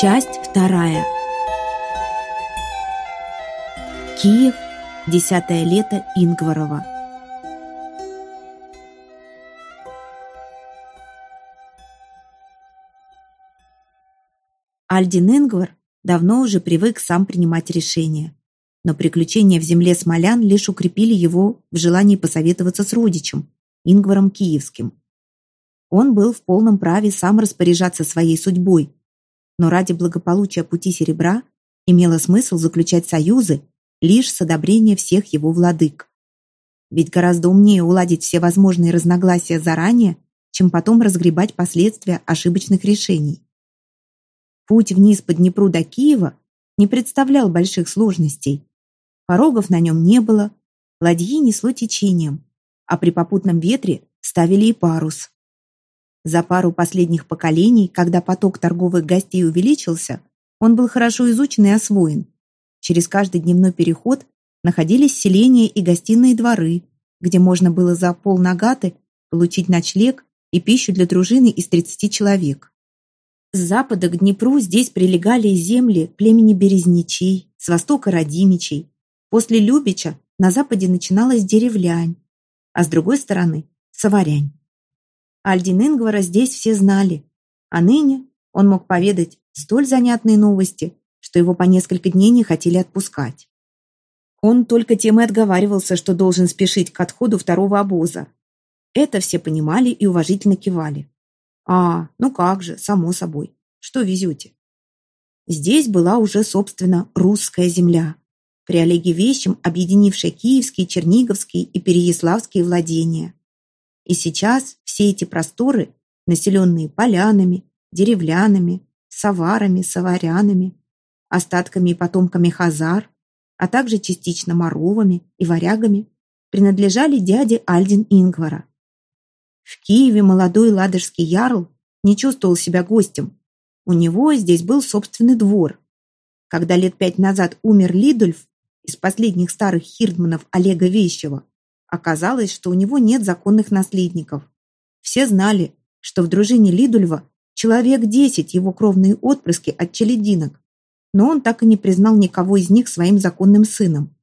Часть вторая. Киев, десятое лето Ингварова. Альдин Ингвар давно уже привык сам принимать решения. Но приключения в земле смолян лишь укрепили его в желании посоветоваться с родичем, Ингваром Киевским. Он был в полном праве сам распоряжаться своей судьбой, но ради благополучия пути серебра имело смысл заключать союзы лишь с одобрения всех его владык. Ведь гораздо умнее уладить все возможные разногласия заранее, чем потом разгребать последствия ошибочных решений. Путь вниз по Днепру до Киева не представлял больших сложностей. Порогов на нем не было, ладьи несло течением, а при попутном ветре ставили и парус. За пару последних поколений, когда поток торговых гостей увеличился, он был хорошо изучен и освоен. Через каждый дневной переход находились селения и гостиные дворы, где можно было за полнагаты получить ночлег и пищу для дружины из 30 человек. С запада к Днепру здесь прилегали земли племени Березничей, с востока Радимичей. После Любича на западе начиналась Деревлянь, а с другой стороны – Саварянь. Альдин Ингвара здесь все знали, а ныне он мог поведать столь занятные новости, что его по несколько дней не хотели отпускать. Он только тем и отговаривался, что должен спешить к отходу второго обоза. Это все понимали и уважительно кивали. «А, ну как же, само собой. Что везете?» Здесь была уже, собственно, русская земля, при Олеге Вещем объединившая киевские, черниговские и переяславские владения. И сейчас все эти просторы, населенные полянами, деревлянами, саварами, саварянами, остатками и потомками хазар, а также частично моровами и варягами, принадлежали дяде Альдин Ингвара. В Киеве молодой ладожский ярл не чувствовал себя гостем. У него здесь был собственный двор. Когда лет пять назад умер Лидульф из последних старых хирдманов Олега Вещева, Оказалось, что у него нет законных наследников. Все знали, что в дружине Лидульва человек десять его кровные отпрыски от челединок, но он так и не признал никого из них своим законным сыном.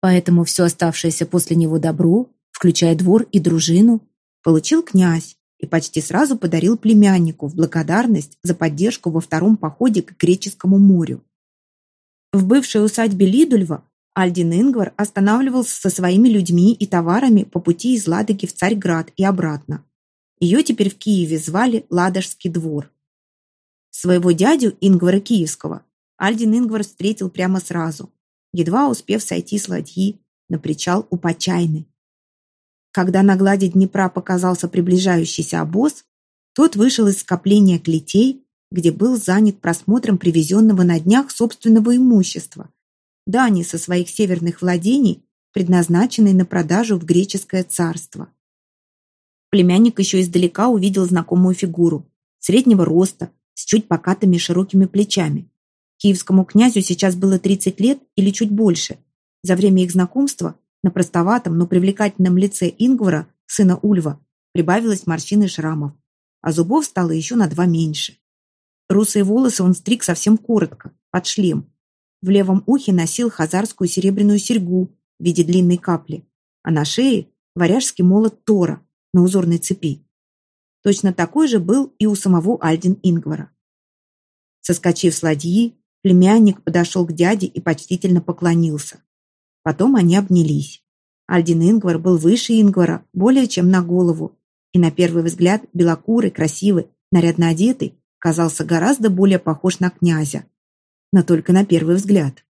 Поэтому все оставшееся после него добро, включая двор и дружину, получил князь и почти сразу подарил племяннику в благодарность за поддержку во втором походе к Греческому морю. В бывшей усадьбе Лидульва Альдин Ингвар останавливался со своими людьми и товарами по пути из Ладоги в Царьград и обратно. Ее теперь в Киеве звали Ладожский двор. Своего дядю Ингвара Киевского Альдин Ингвар встретил прямо сразу, едва успев сойти с ладьи на причал у Почайны. Когда на глади Днепра показался приближающийся обоз, тот вышел из скопления клетей, где был занят просмотром привезенного на днях собственного имущества – дани со своих северных владений, предназначенной на продажу в греческое царство. Племянник еще издалека увидел знакомую фигуру, среднего роста, с чуть покатыми широкими плечами. Киевскому князю сейчас было 30 лет или чуть больше. За время их знакомства на простоватом, но привлекательном лице Ингвара, сына Ульва, прибавилось морщин и шрамов, а зубов стало еще на два меньше. Русые волосы он стриг совсем коротко, под шлем, в левом ухе носил хазарскую серебряную серьгу в виде длинной капли, а на шее варяжский молот Тора на узорной цепи. Точно такой же был и у самого Альдин Ингвара. Соскочив с ладьи, племянник подошел к дяде и почтительно поклонился. Потом они обнялись. Альдин Ингвар был выше Ингвара более чем на голову, и на первый взгляд белокурый, красивый, нарядно одетый, казался гораздо более похож на князя, но только на первый взгляд.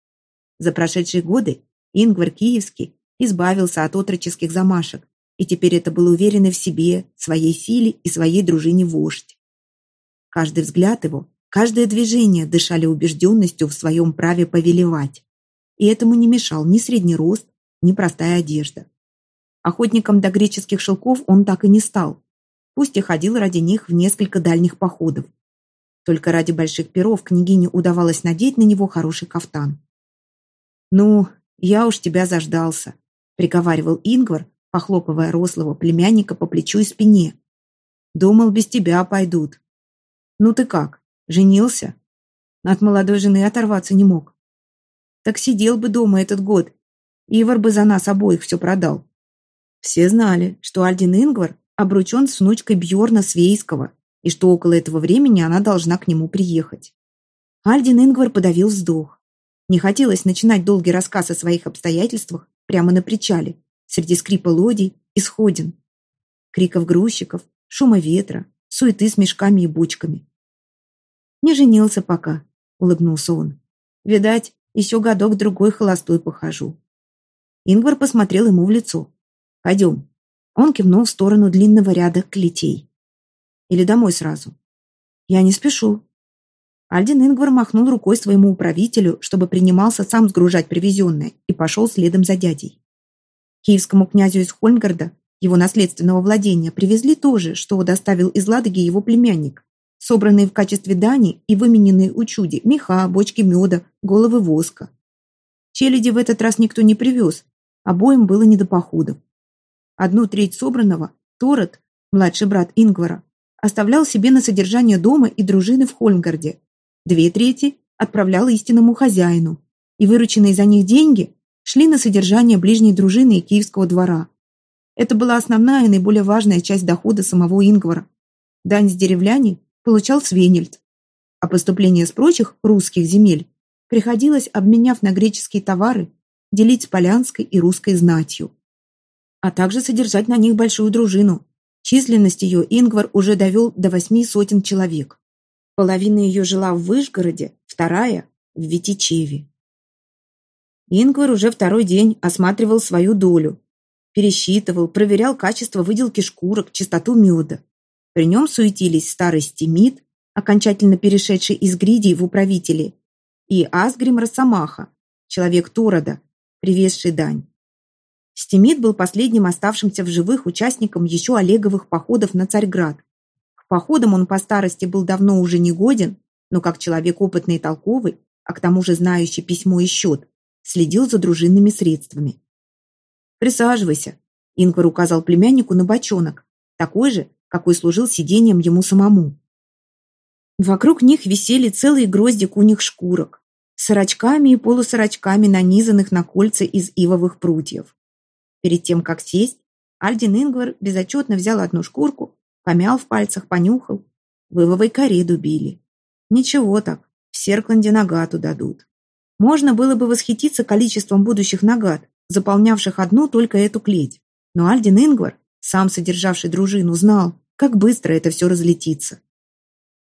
За прошедшие годы Ингвар Киевский избавился от отроческих замашек, и теперь это был уверенный в себе, своей силе и своей дружине вождь. Каждый взгляд его, каждое движение дышали убежденностью в своем праве повелевать. И этому не мешал ни средний рост, ни простая одежда. Охотником до греческих шелков он так и не стал, пусть и ходил ради них в несколько дальних походов. Только ради больших перов княгине удавалось надеть на него хороший кафтан. «Ну, я уж тебя заждался», — приговаривал Ингвар, похлопывая рослого племянника по плечу и спине. «Думал, без тебя пойдут». «Ну ты как, женился?» От молодой жены оторваться не мог. Так сидел бы дома этот год. Ивар бы за нас обоих все продал. Все знали, что Альдин Ингвар обручен с внучкой Бьорна Свейского, и что около этого времени она должна к нему приехать. Альдин Ингвар подавил вздох. Не хотелось начинать долгий рассказ о своих обстоятельствах прямо на причале, среди скрипа лодий и сходин. Криков грузчиков, шума ветра, суеты с мешками и бочками. «Не женился пока», — улыбнулся он. «Видать, еще годок-другой холостой похожу». Ингвар посмотрел ему в лицо. «Пойдем». Он кивнул в сторону длинного ряда клетей. «Или домой сразу?» «Я не спешу». Альдин Ингвар махнул рукой своему управителю, чтобы принимался сам сгружать привезенное, и пошел следом за дядей. Киевскому князю из Хольмгарда, его наследственного владения, привезли то же, что доставил из Ладоги его племянник, собранные в качестве дани и вымененные у чуди меха, бочки меда, головы воска. Челяди в этот раз никто не привез, обоим было не до походов. Одну треть собранного Торет, младший брат Ингвара, оставлял себе на содержание дома и дружины в Хольмгарде. Две трети отправлял истинному хозяину, и вырученные за них деньги шли на содержание ближней дружины и киевского двора. Это была основная и наиболее важная часть дохода самого Ингвара. Дань с деревляне получал Свенельд, а поступление с прочих русских земель приходилось, обменяв на греческие товары, делить с полянской и русской знатью, а также содержать на них большую дружину. Численность ее Ингвар уже довел до восьми сотен человек. Половина ее жила в Вышгороде, вторая – в Витичеве. Ингвар уже второй день осматривал свою долю, пересчитывал, проверял качество выделки шкурок, чистоту меда. При нем суетились старый Стимит, окончательно перешедший из Гридии в управители, и Асгрим Росомаха, человек Торода, привезший дань. Стимит был последним оставшимся в живых участником еще Олеговых походов на Царьград. К походам он по старости был давно уже не годен, но как человек опытный и толковый, а к тому же знающий письмо и счет, следил за дружинными средствами. «Присаживайся», — Ингвар указал племяннику на бочонок, такой же, какой служил сиденьем ему самому. Вокруг них висели целые грозди куних шкурок, сорочками и полусорочками, нанизанных на кольца из ивовых прутьев. Перед тем, как сесть, Альдин Ингвар безотчетно взял одну шкурку, помял в пальцах, понюхал. В ивовой коре дубили. Ничего так, в Серкланде нагату дадут. Можно было бы восхититься количеством будущих нагат, заполнявших одну только эту клеть. Но Альдин Ингвар, сам содержавший дружину, знал, как быстро это все разлетится.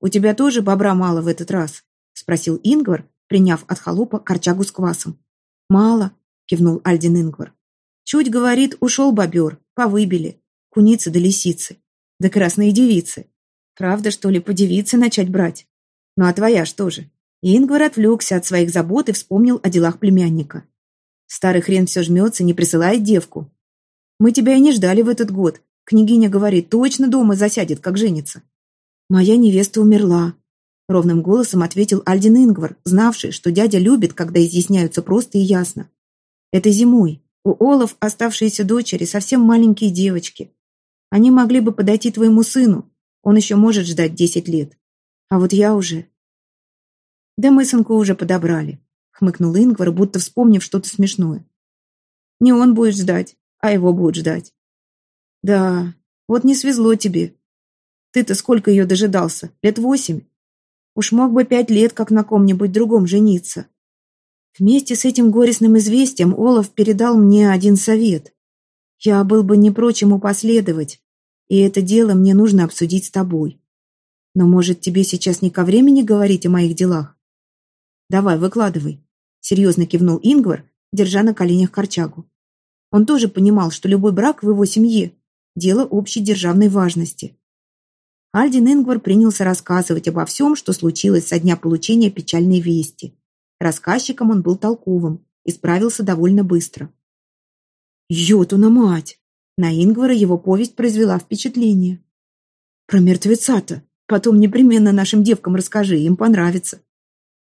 «У тебя тоже бобра мало в этот раз?» — спросил Ингвар, приняв от холопа корчагу с квасом. «Мало», — кивнул Альдин Ингвар. «Чуть, говорит, ушел бобер, повыбили. Куницы да лисицы. Да красные девицы. Правда, что ли, по девице начать брать? Ну а твоя что же?» Ингвар отвлекся от своих забот и вспомнил о делах племянника. Старый хрен все жмется, не присылает девку. Мы тебя и не ждали в этот год. Княгиня говорит, точно дома засядет, как женится. Моя невеста умерла. Ровным голосом ответил Альдин Ингвар, знавший, что дядя любит, когда изъясняются просто и ясно. Это зимой. У Олов оставшиеся дочери совсем маленькие девочки. Они могли бы подойти твоему сыну. Он еще может ждать десять лет. А вот я уже... Да мы сынку уже подобрали, хмыкнул Ингвар, будто вспомнив что-то смешное. Не он будет ждать, а его будут ждать. Да, вот не свезло тебе. Ты-то сколько ее дожидался? Лет восемь? Уж мог бы пять лет, как на ком-нибудь другом жениться. Вместе с этим горестным известием Олаф передал мне один совет. Я был бы не прочь ему последовать, и это дело мне нужно обсудить с тобой. Но, может, тебе сейчас не ко времени говорить о моих делах? Давай, выкладывай. Серьезно кивнул Ингвар, держа на коленях корчагу. Он тоже понимал, что любой брак в его семье – дело общей державной важности. Альдин Ингвар принялся рассказывать обо всем, что случилось со дня получения печальной вести. Рассказчиком он был толковым и справился довольно быстро. «Йотуна мать!» На Ингвара его повесть произвела впечатление. «Про мертвеца-то! Потом непременно нашим девкам расскажи, им понравится!»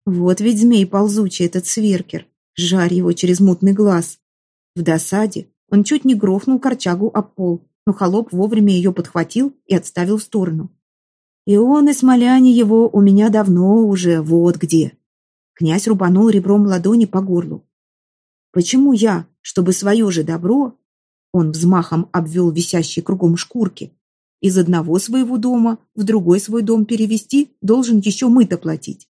Вот ведь змей ползучий этот сверкер, жарь его через мутный глаз. В досаде он чуть не грохнул корчагу об пол, но холоп вовремя ее подхватил и отставил в сторону. И он, и смоляне его у меня давно уже вот где. Князь рубанул ребром ладони по горлу. Почему я, чтобы свое же добро, он взмахом обвел висящие кругом шкурки, из одного своего дома в другой свой дом перевести, должен еще мыто платить.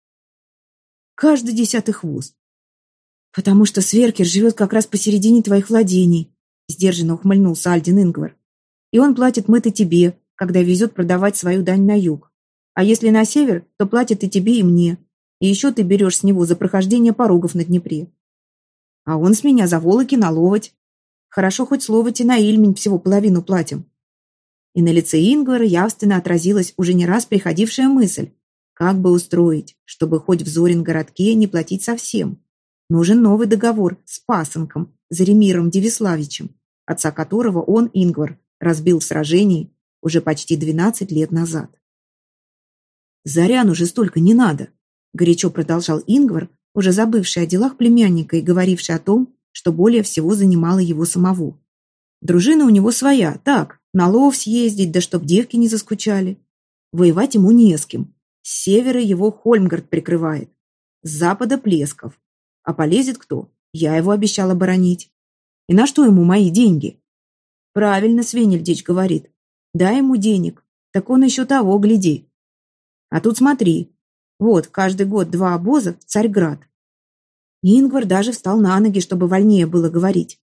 Каждый десятый хвост. Потому что Сверкер живет как раз посередине твоих владений, сдержанно ухмыльнулся Альдин Ингвар. И он платит мыто тебе, когда везет продавать свою дань на юг. А если на север, то платит и тебе, и мне. И еще ты берешь с него за прохождение порогов на Днепре. А он с меня за волоки наловать. Хорошо хоть слово на Ильмень всего половину платим. И на лице Ингвара явственно отразилась уже не раз приходившая мысль, как бы устроить, чтобы хоть в Зорин-городке не платить совсем. Нужен новый договор с пасынком, Заремиром Девиславичем, отца которого он, Ингвар, разбил в сражении уже почти 12 лет назад. «Заряну же столько не надо», – горячо продолжал Ингвар, уже забывший о делах племянника и говоривший о том, что более всего занимало его самого. Дружина у него своя, так, на лов съездить, да чтоб девки не заскучали. Воевать ему не с кем. С севера его Хольмгард прикрывает. С запада Плесков. А полезет кто? Я его обещал оборонить. И на что ему мои деньги? Правильно Свенельдич говорит. Дай ему денег, так он еще того, гляди. А тут смотри. Вот, каждый год два обоза в Царьград. Ингвар даже встал на ноги, чтобы вольнее было говорить.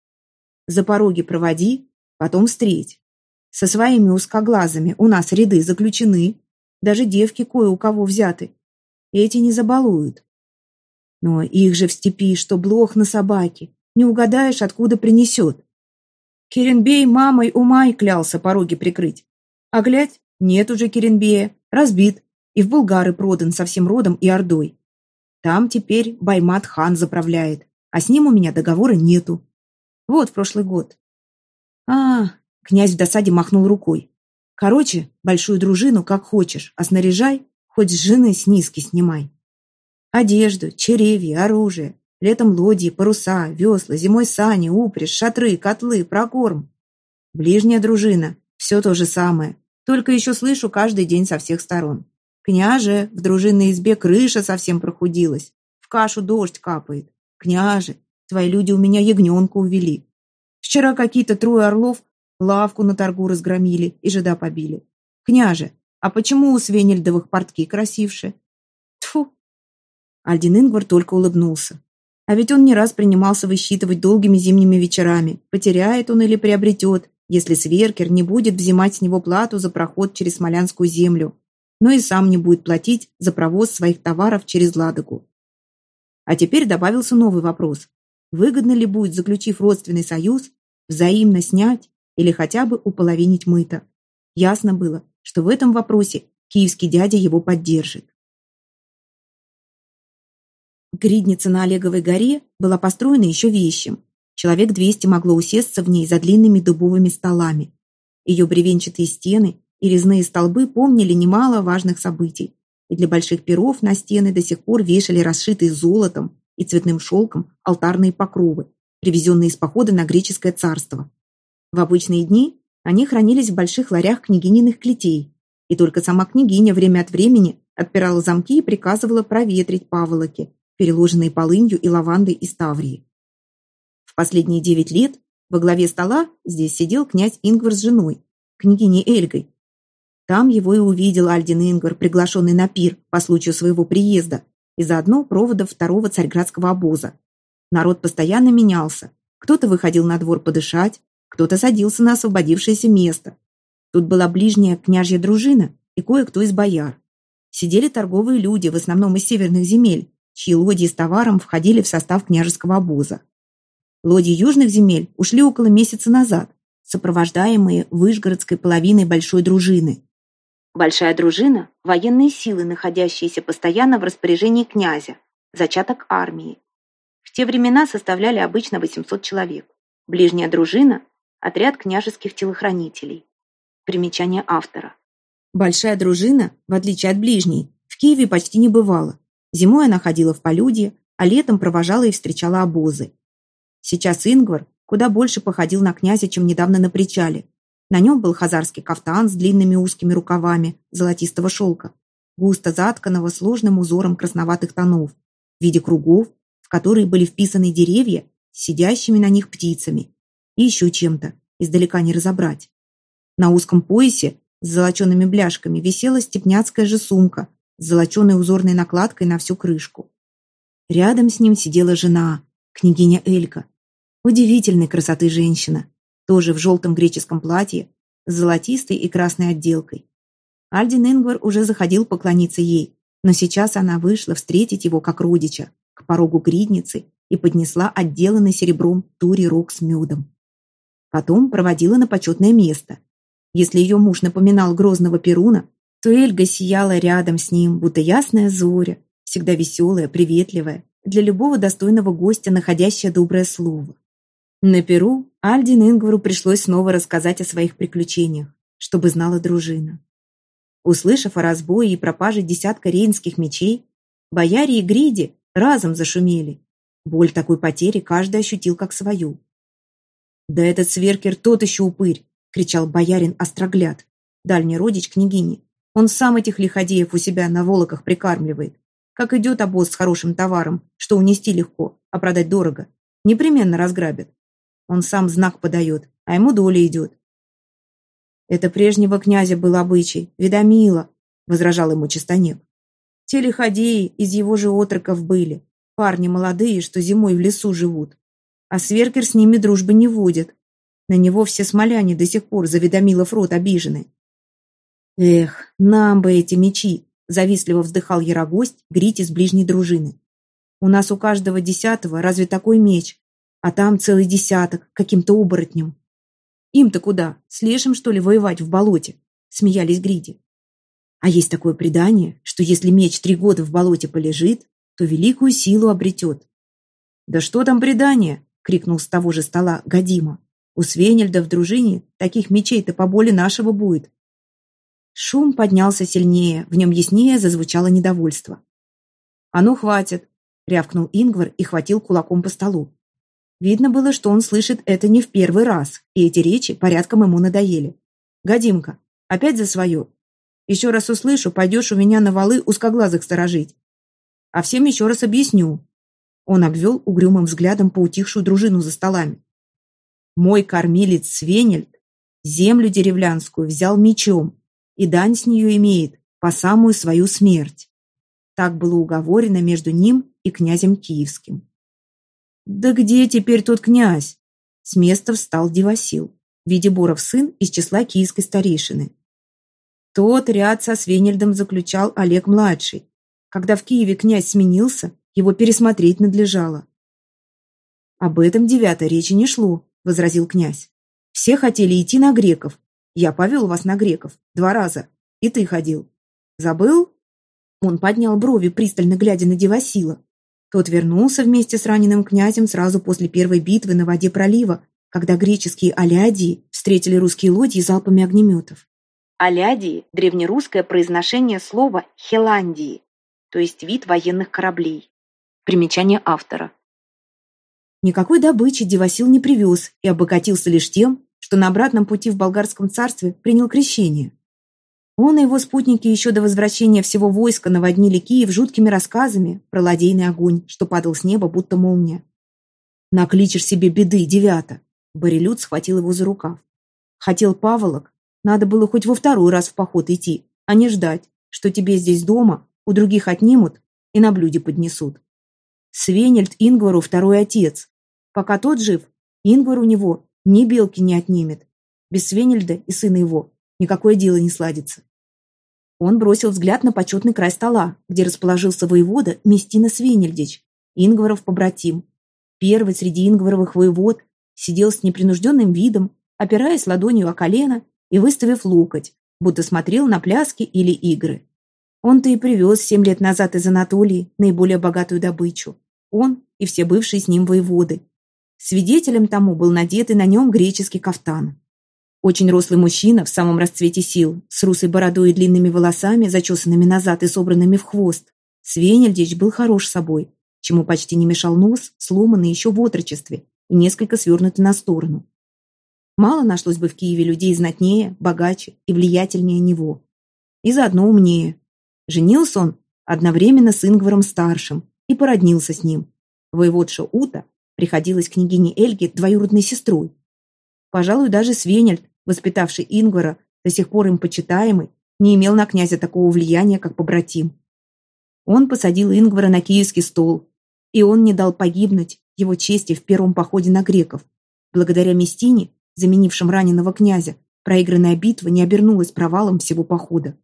За пороги проводи, потом встреть. Со своими узкоглазами у нас ряды заключены. Даже девки кое у кого взяты. Эти не забалуют. Но их же в степи, что блох на собаке. Не угадаешь, откуда принесет. Керенбей мамой умай клялся пороги прикрыть. А глядь, нет уже Керенбея, разбит и в Булгары продан со всем родом и ордой. Там теперь Баймат-хан заправляет, а с ним у меня договора нету. Вот в прошлый год. А, князь в досаде махнул рукой. Короче, большую дружину как хочешь, а снаряжай, хоть с жены с низки снимай. Одежду, черевья, оружие, летом лодьи, паруса, весла, зимой сани, упряжь, шатры, котлы, прокорм. Ближняя дружина, все то же самое, только еще слышу каждый день со всех сторон. Княже, в дружинной избе крыша совсем прохудилась. В кашу дождь капает. Княже, твои люди у меня ягненка увели. Вчера какие-то трое орлов лавку на торгу разгромили и жида побили. Княже, а почему у Свенельдовых портки красивше? Тфу. Альдин Ингвар только улыбнулся. А ведь он не раз принимался высчитывать долгими зимними вечерами, потеряет он или приобретет, если Сверкер не будет взимать с него плату за проход через Смолянскую землю, но и сам не будет платить за провоз своих товаров через Ладогу. А теперь добавился новый вопрос. Выгодно ли будет, заключив родственный союз, взаимно снять или хотя бы уполовинить мыто? Ясно было, что в этом вопросе киевский дядя его поддержит. Гридница на Олеговой горе была построена еще вещим. Человек 200 могло усесться в ней за длинными дубовыми столами. Ее бревенчатые стены и резные столбы помнили немало важных событий, и для больших перов на стены до сих пор вешали расшитые золотом и цветным шелком алтарные покровы, привезенные из похода на греческое царство. В обычные дни они хранились в больших ларях княгининых клетей, и только сама княгиня время от времени отпирала замки и приказывала проветрить паволоки, переложенные полынью и лавандой из Таврии. В последние девять лет во главе стола здесь сидел князь Ингвар с женой, княгиней Эльгой, там его и увидел Альдин Ингвар, приглашенный на пир по случаю своего приезда и заодно провода второго царьградского обоза. Народ постоянно менялся. Кто-то выходил на двор подышать, кто-то садился на освободившееся место. Тут была ближняя княжья дружина и кое-кто из бояр. Сидели торговые люди, в основном из северных земель, чьи лодии с товаром входили в состав княжеского обоза. Лодии южных земель ушли около месяца назад, сопровождаемые выжгородской половиной большой дружины. Большая дружина – военные силы, находящиеся постоянно в распоряжении князя, зачаток армии. В те времена составляли обычно 800 человек. Ближняя дружина – отряд княжеских телохранителей. Примечание автора. Большая дружина, в отличие от ближней, в Киеве почти не бывала. Зимой она ходила в полюдье, а летом провожала и встречала обозы. Сейчас Ингвар куда больше походил на князя, чем недавно на причале. На нем был хазарский кафтан с длинными узкими рукавами золотистого шелка, густо затканного сложным узором красноватых тонов, в виде кругов, в которые были вписаны деревья с сидящими на них птицами и еще чем-то, издалека не разобрать. На узком поясе с золочеными бляшками висела степняцкая же сумка с золоченой узорной накладкой на всю крышку. Рядом с ним сидела жена, княгиня Элька. Удивительной красоты женщина, тоже в желтом греческом платье, с золотистой и красной отделкой. Альдин Ингвар уже заходил поклониться ей, но сейчас она вышла встретить его как родича к порогу гридницы и поднесла отделанный серебром тури рог с медом. Потом проводила на почетное место. Если ее муж напоминал грозного Перуна, то Эльга сияла рядом с ним, будто ясная зоря, всегда веселая, приветливая, для любого достойного гостя находящая доброе слово. На Перу Альдин Ингвару пришлось снова рассказать о своих приключениях, чтобы знала дружина. Услышав о разбое и пропаже десятка рейнских мечей, бояре и гриди разом зашумели. Боль такой потери каждый ощутил как свою. «Да этот сверкер тот еще упырь!» — кричал боярин Острогляд, дальний родич княгини. «Он сам этих лиходеев у себя на волоках прикармливает. Как идет обоз с хорошим товаром, что унести легко, а продать дорого. Непременно разграбят. Он сам знак подает, а ему доля идет. Это прежнего князя был обычай, ведомила, возражал ему Чистонек. Те лиходеи из его же отроков были, парни молодые, что зимой в лесу живут. А Сверкер с ними дружбы не водит. На него все смоляне до сих пор за Ведомилов рот обижены. Эх, нам бы эти мечи, завистливо вздыхал Ярогость, грить из ближней дружины. У нас у каждого десятого разве такой меч, а там целый десяток, каким-то оборотнем. Им-то куда? С лешим, что ли, воевать в болоте? Смеялись Гриди. А есть такое предание, что если меч три года в болоте полежит, то великую силу обретет. «Да что там предание?» — крикнул с того же стола Гадима. «У Свенельда в дружине таких мечей-то поболе нашего будет». Шум поднялся сильнее, в нем яснее зазвучало недовольство. «А ну, хватит!» — рявкнул Ингвар и хватил кулаком по столу. Видно было, что он слышит это не в первый раз, и эти речи порядком ему надоели. «Гадимка, опять за свое. Еще раз услышу, пойдешь у меня на валы узкоглазых сторожить. А всем еще раз объясню». Он обвел угрюмым взглядом поутихшую дружину за столами. «Мой кормилец Свенельд землю деревлянскую взял мечом, и дань с нее имеет по самую свою смерть». Так было уговорено между ним и князем Киевским. «Да где теперь тот князь?» С места встал Девасил, Видеборов сын из числа киевской старейшины. Тот ряд со Свенельдом заключал Олег-младший. Когда в Киеве князь сменился, его пересмотреть надлежало. «Об этом девятой речи не шло», — возразил князь. «Все хотели идти на греков. Я повел вас на греков. Два раза. И ты ходил. Забыл?» Он поднял брови, пристально глядя на Девасила. Тот вернулся вместе с раненым князем сразу после первой битвы на воде пролива, когда греческие алядии встретили русские лодьи залпами огнеметов. Алядии – древнерусское произношение слова «хеландии», то есть вид военных кораблей. Примечание автора. Никакой добычи Девасил не привез и обогатился лишь тем, что на обратном пути в болгарском царстве принял крещение. Он и его спутники еще до возвращения всего войска наводнили Киев жуткими рассказами про ладейный огонь, что падал с неба, будто молния. «Накличешь себе беды, девята!» Борелюд схватил его за рукав. «Хотел паволок, надо было хоть во второй раз в поход идти, а не ждать, что тебе здесь дома, у других отнимут и на блюде поднесут. Свенельд Ингвару второй отец. Пока тот жив, Ингвар у него ни белки не отнимет. Без Свенельда и сына его никакое дело не сладится. Он бросил взгляд на почетный край стола, где расположился воевода Местина Свенельдич, Ингваров побратим. Первый среди Ингваровых воевод сидел с непринужденным видом, опираясь ладонью о колено и выставив локоть, будто смотрел на пляски или игры. Он-то и привез семь лет назад из Анатолии наиболее богатую добычу. Он и все бывшие с ним воеводы. Свидетелем тому был надетый на нем греческий кафтан. Очень рослый мужчина в самом расцвете сил, с русой бородой и длинными волосами, зачесанными назад и собранными в хвост. Свенельдич был хорош собой, чему почти не мешал нос, сломанный еще в отрочестве и несколько свернутый на сторону. Мало нашлось бы в Киеве людей знатнее, богаче и влиятельнее него. И заодно умнее. Женился он одновременно с Ингваром-старшим и породнился с ним. Воеводша Ута приходилась княгине Эльге двоюродной сестрой. Пожалуй, даже Свенельд, воспитавший Ингвара, до сих пор им почитаемый, не имел на князя такого влияния, как побратим. Он посадил Ингвара на киевский стол, и он не дал погибнуть его чести в первом походе на греков. Благодаря Местине, заменившим раненого князя, проигранная битва не обернулась провалом всего похода.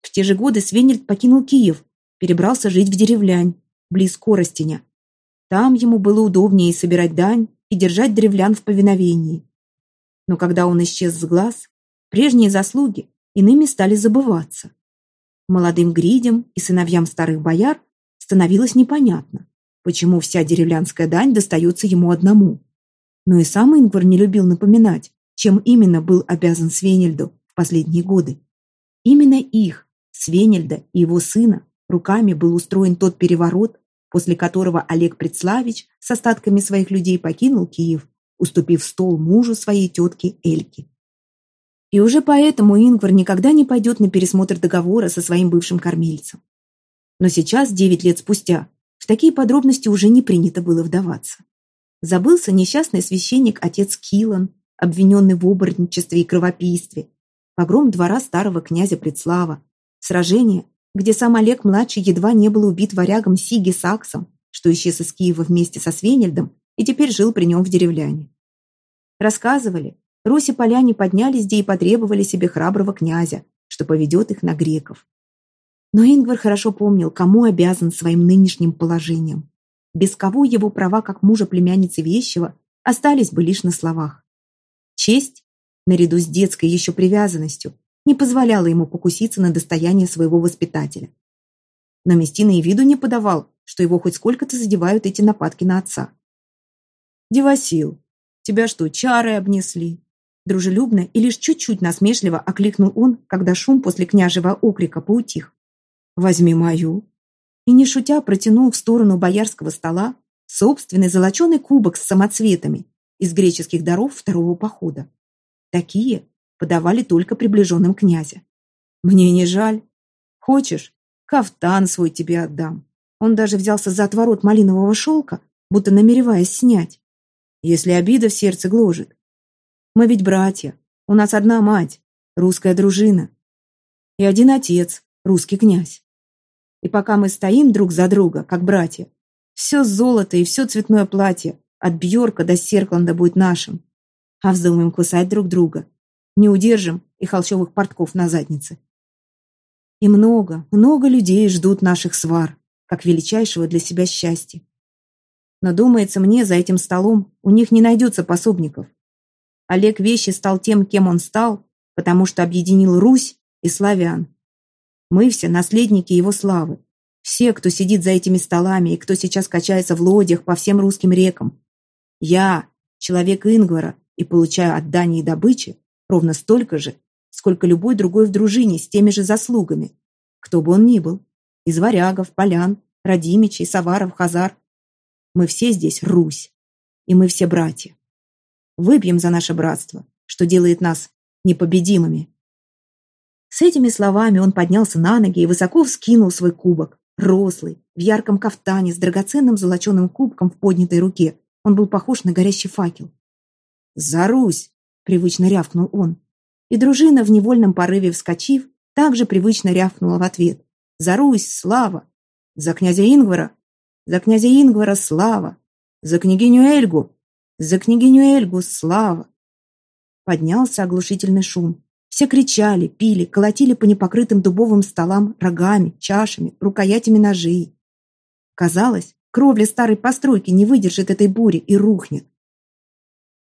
В те же годы Свенельд покинул Киев, перебрался жить в деревлянь, близ Коростеня, там ему было удобнее собирать дань, и держать древлян в повиновении. Но когда он исчез с глаз, прежние заслуги иными стали забываться. Молодым гридям и сыновьям старых бояр становилось непонятно, почему вся деревлянская дань достается ему одному. Но и сам Ингвар не любил напоминать, чем именно был обязан Свенельду в последние годы. Именно их, Свенельда и его сына, руками был устроен тот переворот, после которого Олег Предславич с остатками своих людей покинул Киев, уступив стол мужу своей тетки Эльки. И уже поэтому Ингвар никогда не пойдет на пересмотр договора со своим бывшим кормильцем. Но сейчас, девять лет спустя, в такие подробности уже не принято было вдаваться. Забылся несчастный священник отец Килан, обвиненный в оборотничестве и кровопийстве, погром двора старого князя Предслава, сражение, где сам Олег-младший едва не был убит варягом Сиги Саксом, что исчез из Киева вместе со Свенельдом и теперь жил при нем в деревляне. Рассказывали, Руси поляне поднялись где и потребовали себе храброго князя, что поведет их на греков. Но Ингвар хорошо помнил, кому обязан своим нынешним положением. Без кого его права как мужа племянницы Вещего остались бы лишь на словах. Честь, наряду с детской еще привязанностью, не позволяла ему покуситься на достояние своего воспитателя. Но Местина и виду не подавал, что его хоть сколько-то задевают эти нападки на отца. «Девасил, тебя что, чары обнесли?» Дружелюбно и лишь чуть-чуть насмешливо окликнул он, когда шум после княжего окрика поутих. «Возьми мою!» И не шутя протянул в сторону боярского стола собственный золоченый кубок с самоцветами из греческих даров второго похода. Такие, подавали только приближенным князя. «Мне не жаль. Хочешь, кафтан свой тебе отдам». Он даже взялся за отворот малинового шелка, будто намереваясь снять. Если обида в сердце гложет. Мы ведь братья, у нас одна мать, русская дружина. И один отец, русский князь. И пока мы стоим друг за друга, как братья, все золото и все цветное платье, от Бьорка до Серкланда будет нашим. А вздумаем кусать друг друга, не удержим и холщовых портков на заднице. И много, много людей ждут наших свар, как величайшего для себя счастья. Но, думается мне, за этим столом у них не найдется пособников. Олег Вещи стал тем, кем он стал, потому что объединил Русь и славян. Мы все наследники его славы. Все, кто сидит за этими столами и кто сейчас качается в лодях по всем русским рекам. Я, человек Ингвара, и получаю от Дании добычи, Ровно столько же, сколько любой другой в дружине с теми же заслугами. Кто бы он ни был. Из варягов, полян, родимичей, саваров, хазар. Мы все здесь Русь. И мы все братья. Выпьем за наше братство, что делает нас непобедимыми. С этими словами он поднялся на ноги и высоко вскинул свой кубок. Рослый, в ярком кафтане, с драгоценным золоченым кубком в поднятой руке. Он был похож на горящий факел. «За Русь!» привычно рявкнул он. И дружина, в невольном порыве вскочив, также привычно рявкнула в ответ. «За Русь, слава! За князя Ингвара! За князя Ингвара, слава! За княгиню Эльгу! За княгиню Эльгу, слава!» Поднялся оглушительный шум. Все кричали, пили, колотили по непокрытым дубовым столам рогами, чашами, рукоятями ножей. Казалось, кровля старой постройки не выдержит этой бури и рухнет.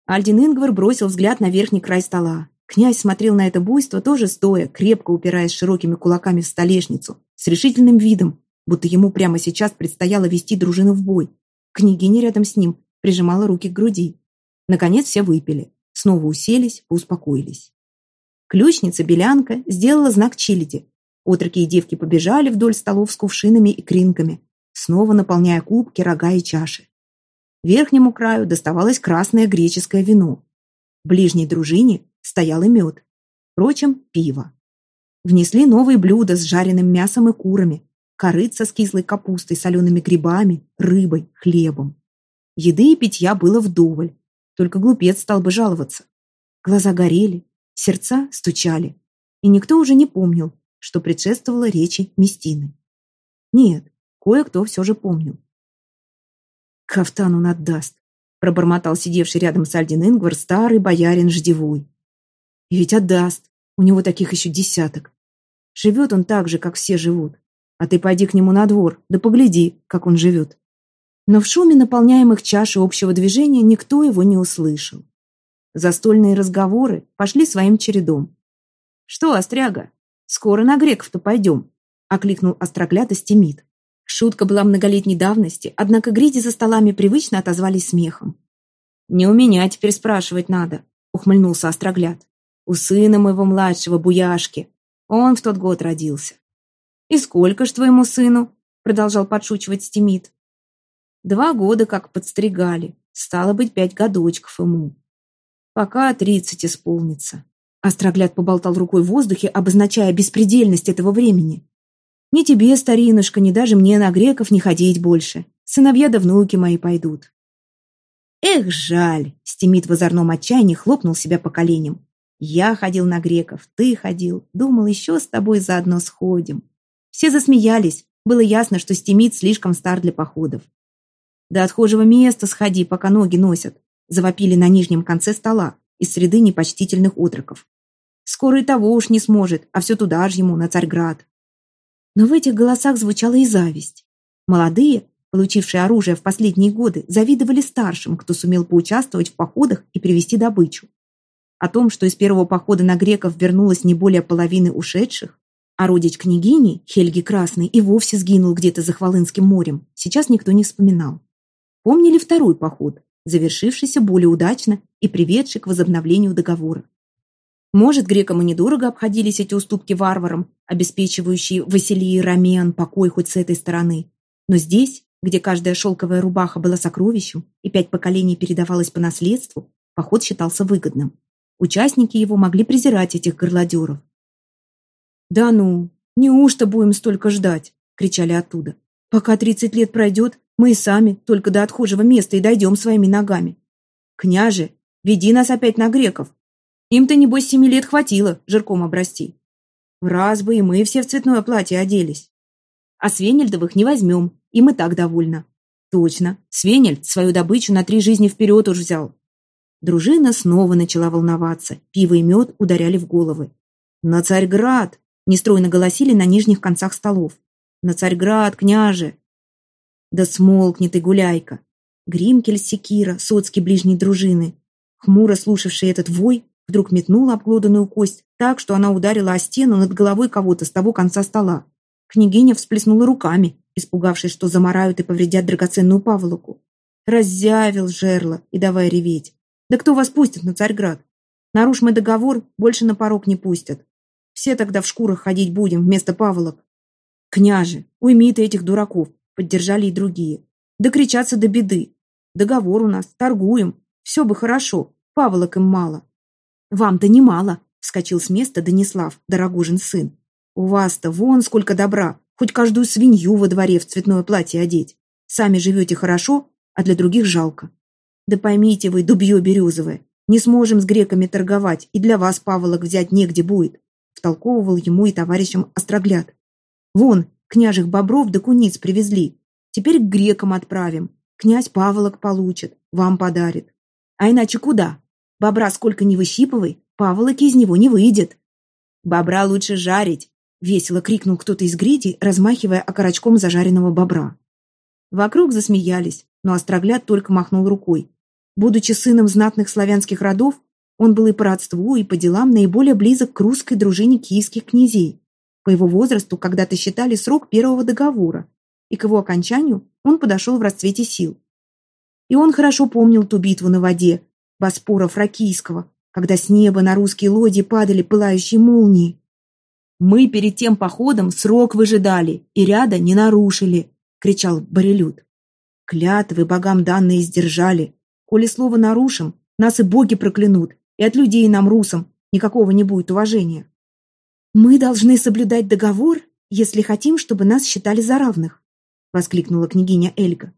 Альдин Ингвар бросил взгляд на верхний край стола. Князь смотрел на это буйство тоже стоя, крепко упираясь широкими кулаками в столешницу, с решительным видом, будто ему прямо сейчас предстояло вести дружину в бой. Княгиня рядом с ним прижимала руки к груди. Наконец все выпили, снова уселись, успокоились. Ключница, Белянка, сделала знак Чилиди. Отроки и девки побежали вдоль столов с кувшинами и кринками, снова наполняя кубки, рога и чаши. Верхнему краю доставалось красное греческое вино. В ближней дружине стоял и мед. Впрочем, пиво. Внесли новые блюда с жареным мясом и курами, корыца с кислой капустой, солеными грибами, рыбой, хлебом. Еды и питья было вдоволь, только глупец стал бы жаловаться. Глаза горели, сердца стучали, и никто уже не помнил, что предшествовало речи Местины. Нет, кое-кто все же помнил. «Кафтан он отдаст», — пробормотал сидевший рядом с Альдин Ингвар старый боярин Ждевой. «И ведь отдаст, у него таких еще десяток. Живет он так же, как все живут. А ты пойди к нему на двор, да погляди, как он живет». Но в шуме наполняемых чаш общего движения никто его не услышал. Застольные разговоры пошли своим чередом. «Что, Остряга, скоро на греков-то пойдем?» — окликнул остроглядо Стимит. Шутка была многолетней давности, однако гриди за столами привычно отозвались смехом. «Не у меня теперь спрашивать надо», — ухмыльнулся Острогляд. «У сына моего младшего, Буяшки. Он в тот год родился». «И сколько ж твоему сыну?» — продолжал подшучивать Стимит. «Два года как подстригали. Стало быть, пять годочков ему. Пока тридцать исполнится». Острогляд поболтал рукой в воздухе, обозначая беспредельность этого времени. Ни тебе, старинушка, ни даже мне на греков не ходить больше. Сыновья да внуки мои пойдут. Эх, жаль, Стимит в озорном отчаянии хлопнул себя по коленям. Я ходил на греков, ты ходил. Думал, еще с тобой заодно сходим. Все засмеялись. Было ясно, что Стимит слишком стар для походов. До отхожего места сходи, пока ноги носят. Завопили на нижнем конце стола из среды непочтительных отроков. Скоро и того уж не сможет, а все туда же ему, на Царьград. Но в этих голосах звучала и зависть. Молодые, получившие оружие в последние годы, завидовали старшим, кто сумел поучаствовать в походах и привести добычу. О том, что из первого похода на греков вернулось не более половины ушедших, а княгини, Хельги Красный, и вовсе сгинул где-то за Хвалынским морем, сейчас никто не вспоминал. Помнили второй поход, завершившийся более удачно и приведший к возобновлению договора. Может, грекам и недорого обходились эти уступки варварам, обеспечивающие Василии и Ромеан покой хоть с этой стороны. Но здесь, где каждая шелковая рубаха была сокровищем и пять поколений передавалась по наследству, поход считался выгодным. Участники его могли презирать этих горлодеров. «Да ну, неужто будем столько ждать?» — кричали оттуда. «Пока тридцать лет пройдет, мы и сами только до отхожего места и дойдем своими ногами. Княже, веди нас опять на греков, им-то, небось, семи лет хватило жирком обрасти. Раз бы и мы все в цветное платье оделись. А Свенельдовых не возьмем, им и так довольно. Точно, Свенельд свою добычу на три жизни вперед уж взял. Дружина снова начала волноваться, пиво и мед ударяли в головы. «На Царьград!» — нестройно голосили на нижних концах столов. «На Царьград, княже!» «Да смолкни ты, гуляйка!» Гримкель Секира, соцкий ближней дружины, хмуро слушавший этот вой, вдруг метнула обглоданную кость так, что она ударила о стену над головой кого-то с того конца стола. Княгиня всплеснула руками, испугавшись, что заморают и повредят драгоценную паволоку. Раззявил жерло и давай реветь. Да кто вас пустит на Царьград? Нарушь мы договор, больше на порог не пустят. Все тогда в шкурах ходить будем вместо паволок. Княже, уйми ты этих дураков, поддержали и другие. Докричаться до беды. Договор у нас, торгуем. Все бы хорошо, паволок им мало. «Вам-то немало», — вскочил с места Данислав, Дорогужин сын. «У вас-то вон сколько добра, хоть каждую свинью во дворе в цветное платье одеть. Сами живете хорошо, а для других жалко. Да поймите вы, дубье березовое, не сможем с греками торговать, и для вас паволок взять негде будет», — втолковывал ему и товарищам Острогляд. «Вон, княжих бобров да куниц привезли. Теперь к грекам отправим. Князь паволок получит, вам подарит. А иначе куда? Бобра сколько ни выщипывай, паволоки из него не выйдет. Бобра лучше жарить, весело крикнул кто-то из гриди, размахивая окорочком зажаренного бобра. Вокруг засмеялись, но Острогляд только махнул рукой. Будучи сыном знатных славянских родов, он был и по родству, и по делам наиболее близок к русской дружине киевских князей. По его возрасту когда-то считали срок первого договора, и к его окончанию он подошел в расцвете сил. И он хорошо помнил ту битву на воде, Боспора Фракийского, когда с неба на русские лоди падали пылающие молнии. «Мы перед тем походом срок выжидали и ряда не нарушили», — кричал Борелюд. «Клятвы богам данные сдержали. Коли слово нарушим, нас и боги проклянут, И от людей нам, русам, никакого не будет уважения. Мы должны соблюдать договор, если хотим, чтобы нас считали за равных, воскликнула княгиня Эльга.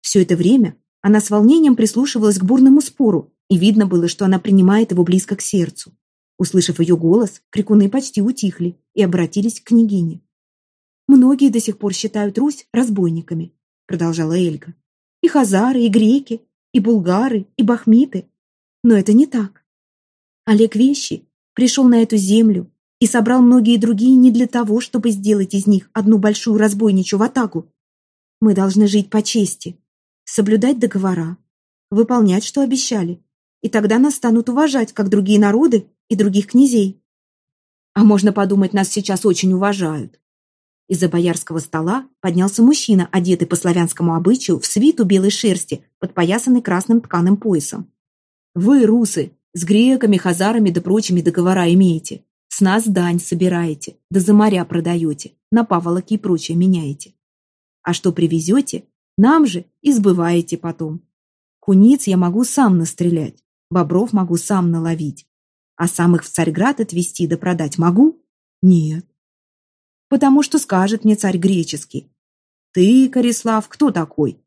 Все это время она с волнением прислушивалась к бурному спору, и видно было, что она принимает его близко к сердцу. Услышав ее голос, крикуны почти утихли и обратились к княгине. «Многие до сих пор считают Русь разбойниками», продолжала Эльга. «И хазары, и греки, и булгары, и бахмиты. Но это не так. Олег Вещи пришел на эту землю и собрал многие другие не для того, чтобы сделать из них одну большую разбойничью ватагу. Мы должны жить по чести, соблюдать договора, выполнять, что обещали, и тогда нас станут уважать, как другие народы и других князей. А можно подумать, нас сейчас очень уважают. Из-за боярского стола поднялся мужчина, одетый по славянскому обычаю в свиту белой шерсти, подпоясанный красным тканым поясом. «Вы, русы, с греками, хазарами да прочими договора имеете. С нас дань собираете, да за моря продаете, на паволоки и прочее меняете. А что привезете, нам же и сбываете потом. Куниц я могу сам настрелять, бобров могу сам наловить. А сам их в Царьград отвезти да продать могу? Нет. Потому что скажет мне царь греческий. Ты, Корислав, кто такой?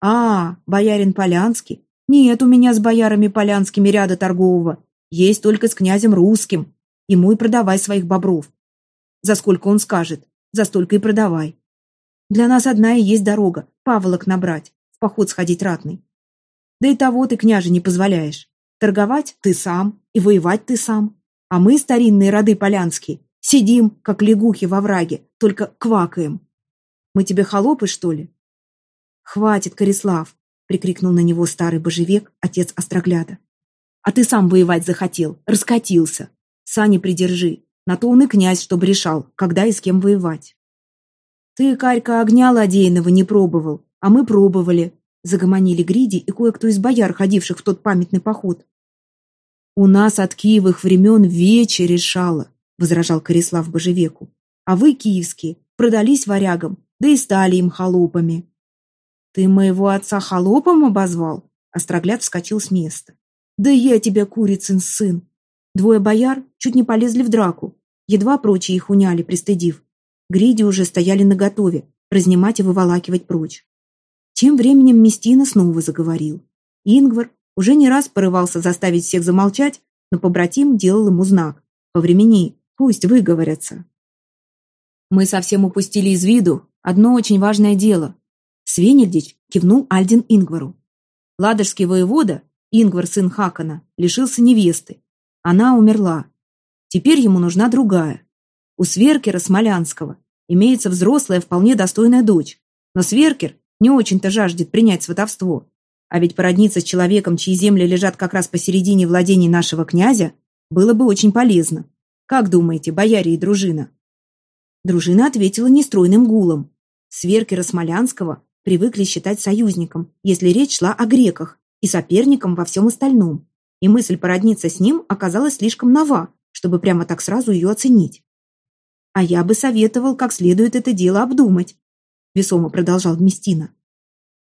А, боярин Полянский. Нет у меня с боярами полянскими ряда торгового. Есть только с князем русским. Ему и продавай своих бобров. За сколько он скажет, за столько и продавай. Для нас одна и есть дорога, паволок набрать, в поход сходить ратный. Да и того ты, княже, не позволяешь. Торговать ты сам, и воевать ты сам. А мы, старинные роды полянские, сидим, как лягухи во враге, только квакаем. Мы тебе холопы, что ли? Хватит, Корислав, прикрикнул на него старый божевек, отец Острогляда. А ты сам воевать захотел, раскатился. Сани придержи, на то он и князь, чтобы решал, когда и с кем воевать. Ты, Карька, огня ладейного не пробовал, а мы пробовали, загомонили Гриди и кое-кто из бояр, ходивших в тот памятный поход. «У нас от Киевых времен вече решало», — возражал Корислав Божевеку. «А вы, киевские, продались варягам, да и стали им холопами». «Ты моего отца холопом обозвал?» Острогляд вскочил с места. «Да я тебя, курицын сын!» Двое бояр чуть не полезли в драку. Едва прочие их уняли, пристыдив. Гриди уже стояли наготове, разнимать и выволакивать прочь. Тем временем Местина снова заговорил. Ингвар уже не раз порывался заставить всех замолчать, но побратим делал ему знак. «Повремени, пусть выговорятся». «Мы совсем упустили из виду одно очень важное дело». Свенельдич кивнул Альдин Ингвару. Ладожский воевода, Ингвар, сын Хакана, лишился невесты. Она умерла. Теперь ему нужна другая. У Сверкера Смолянского имеется взрослая, вполне достойная дочь. Но Сверкер не очень-то жаждет принять сватовство. А ведь породниться с человеком, чьи земли лежат как раз посередине владений нашего князя, было бы очень полезно. Как думаете, бояре и дружина?» Дружина ответила нестройным гулом. Сверкера Смолянского привыкли считать союзником, если речь шла о греках, и соперником во всем остальном. И мысль породниться с ним оказалась слишком нова, чтобы прямо так сразу ее оценить. «А я бы советовал, как следует это дело обдумать», весомо продолжал Местина.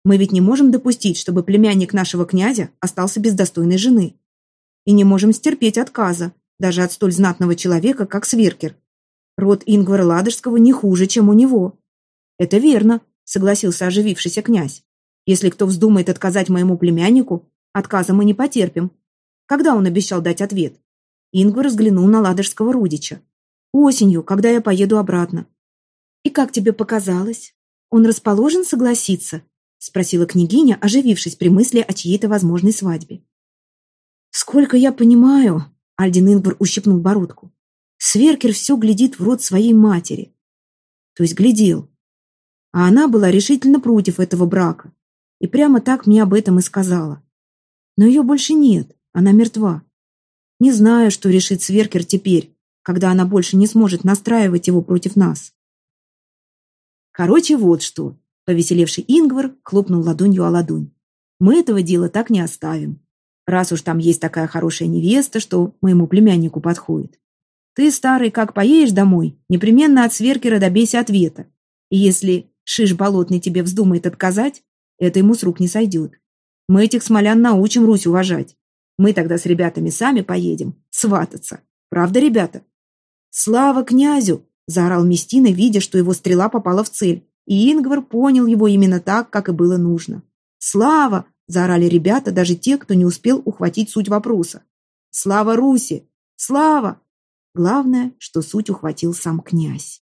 Мы ведь не можем допустить, чтобы племянник нашего князя остался без достойной жены. И не можем стерпеть отказа, даже от столь знатного человека, как Свиркер. Род Ингвара Ладожского не хуже, чем у него. Это верно, согласился оживившийся князь. Если кто вздумает отказать моему племяннику, отказа мы не потерпим. Когда он обещал дать ответ? Ингвар взглянул на ладожского родича. Осенью, когда я поеду обратно. И как тебе показалось? Он расположен согласиться? спросила княгиня, оживившись при мысли о чьей-то возможной свадьбе. «Сколько я понимаю...» — Альдин Ингвар ущипнул бородку. «Сверкер все глядит в рот своей матери. То есть глядел. А она была решительно против этого брака. И прямо так мне об этом и сказала. Но ее больше нет, она мертва. Не знаю, что решит Сверкер теперь, когда она больше не сможет настраивать его против нас. Короче, вот что. Повеселевший Ингвар хлопнул ладонью о ладонь. «Мы этого дела так не оставим. Раз уж там есть такая хорошая невеста, что моему племяннику подходит. Ты, старый, как поедешь домой, непременно от сверкера добейся ответа. И если шиш болотный тебе вздумает отказать, это ему с рук не сойдет. Мы этих смолян научим Русь уважать. Мы тогда с ребятами сами поедем свататься. Правда, ребята? «Слава князю!» – заорал Местина, видя, что его стрела попала в цель. И Ингвар понял его именно так, как и было нужно. «Слава!» – заорали ребята, даже те, кто не успел ухватить суть вопроса. «Слава Руси! Слава!» Главное, что суть ухватил сам князь.